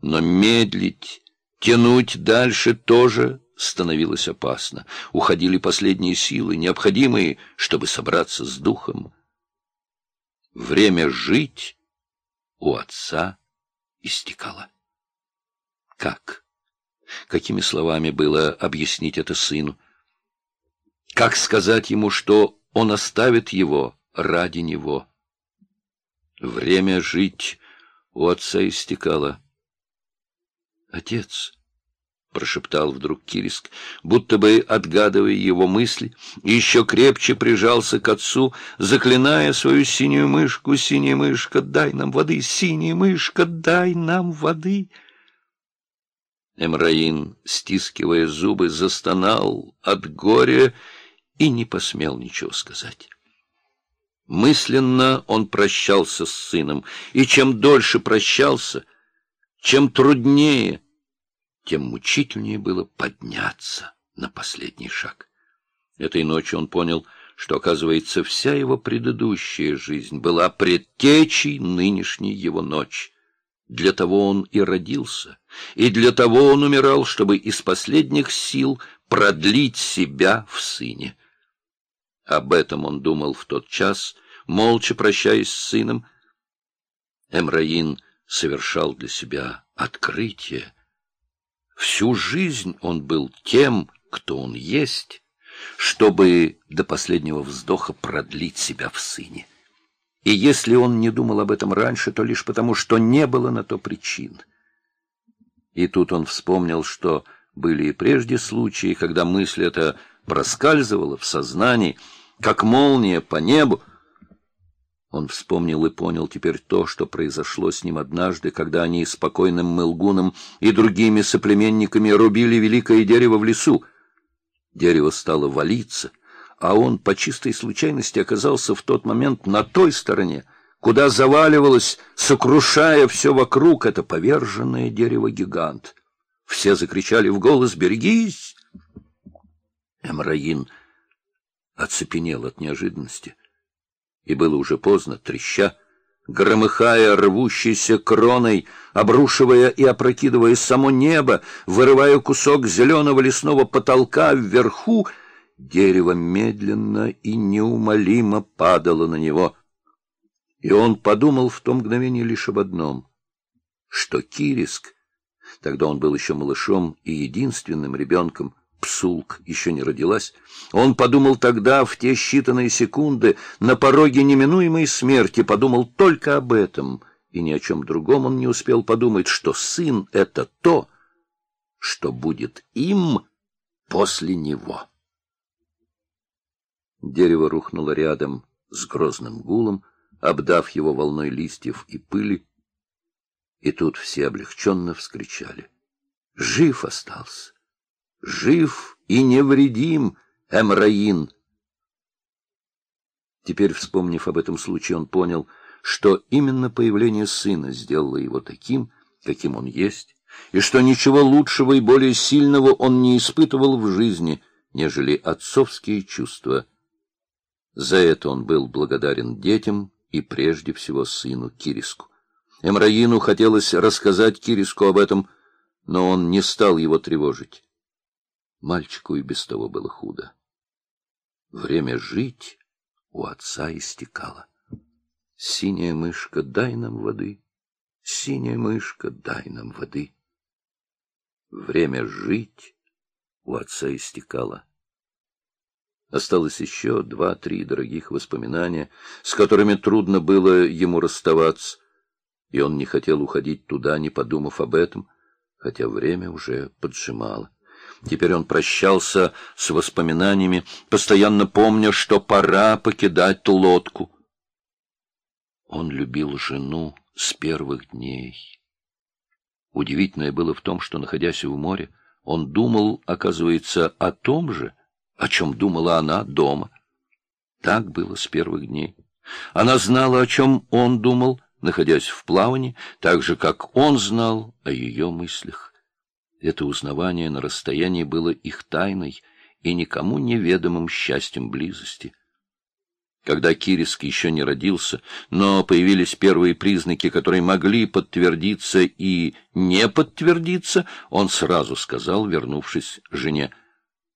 Но медлить, тянуть дальше тоже становилось опасно. Уходили последние силы, необходимые, чтобы собраться с духом. Время жить у отца истекало. Как? Какими словами было объяснить это сыну? Как сказать ему, что он оставит его ради него? Время жить у отца истекало. Отец, — прошептал вдруг Кириск, будто бы отгадывая его мысли, и еще крепче прижался к отцу, заклиная свою синюю мышку, «Синяя мышка, дай нам воды! Синяя мышка, дай нам воды!» Эмраин, стискивая зубы, застонал от горя и не посмел ничего сказать. Мысленно он прощался с сыном, и чем дольше прощался, чем труднее, тем мучительнее было подняться на последний шаг. Этой ночью он понял, что, оказывается, вся его предыдущая жизнь была предтечей нынешней его ночи. Для того он и родился, и для того он умирал, чтобы из последних сил продлить себя в сыне. Об этом он думал в тот час, молча прощаясь с сыном. Эмраин совершал для себя открытие. Всю жизнь он был тем, кто он есть, чтобы до последнего вздоха продлить себя в сыне. И если он не думал об этом раньше, то лишь потому, что не было на то причин. И тут он вспомнил, что были и прежде случаи, когда мысль эта проскальзывала в сознании, как молния по небу. Он вспомнил и понял теперь то, что произошло с ним однажды, когда они с покойным Мылгуном и другими соплеменниками рубили великое дерево в лесу. Дерево стало валиться, а он по чистой случайности оказался в тот момент на той стороне, куда заваливалось, сокрушая все вокруг, это поверженное дерево-гигант. Все закричали в голос «Берегись!» Эмраин оцепенел от неожиданности. И было уже поздно, треща, громыхая рвущейся кроной, обрушивая и опрокидывая само небо, вырывая кусок зеленого лесного потолка вверху, дерево медленно и неумолимо падало на него. И он подумал в то мгновение лишь об одном, что Кириск, тогда он был еще малышом и единственным ребенком, Псулк еще не родилась. Он подумал тогда, в те считанные секунды, на пороге неминуемой смерти, подумал только об этом, и ни о чем другом он не успел подумать, что сын — это то, что будет им после него. Дерево рухнуло рядом с грозным гулом, обдав его волной листьев и пыли, и тут все облегченно вскричали. Жив остался! Жив и невредим Эмраин! Теперь, вспомнив об этом случае, он понял, что именно появление сына сделало его таким, каким он есть, и что ничего лучшего и более сильного он не испытывал в жизни, нежели отцовские чувства — за это он был благодарен детям и прежде всего сыну Кириску. Эмраину хотелось рассказать Кириску об этом, но он не стал его тревожить. Мальчику и без того было худо. Время жить у отца истекало. Синяя мышка, дай нам воды. Синяя мышка, дай нам воды. Время жить у отца истекало. Осталось еще два-три дорогих воспоминания, с которыми трудно было ему расставаться, и он не хотел уходить туда, не подумав об этом, хотя время уже поджимало. Теперь он прощался с воспоминаниями, постоянно помня, что пора покидать ту лодку. Он любил жену с первых дней. Удивительное было в том, что, находясь в море, он думал, оказывается, о том же, о чем думала она дома. Так было с первых дней. Она знала, о чем он думал, находясь в плавании, так же, как он знал о ее мыслях. Это узнавание на расстоянии было их тайной и никому неведомым счастьем близости. Когда Кириск еще не родился, но появились первые признаки, которые могли подтвердиться и не подтвердиться, он сразу сказал, вернувшись жене —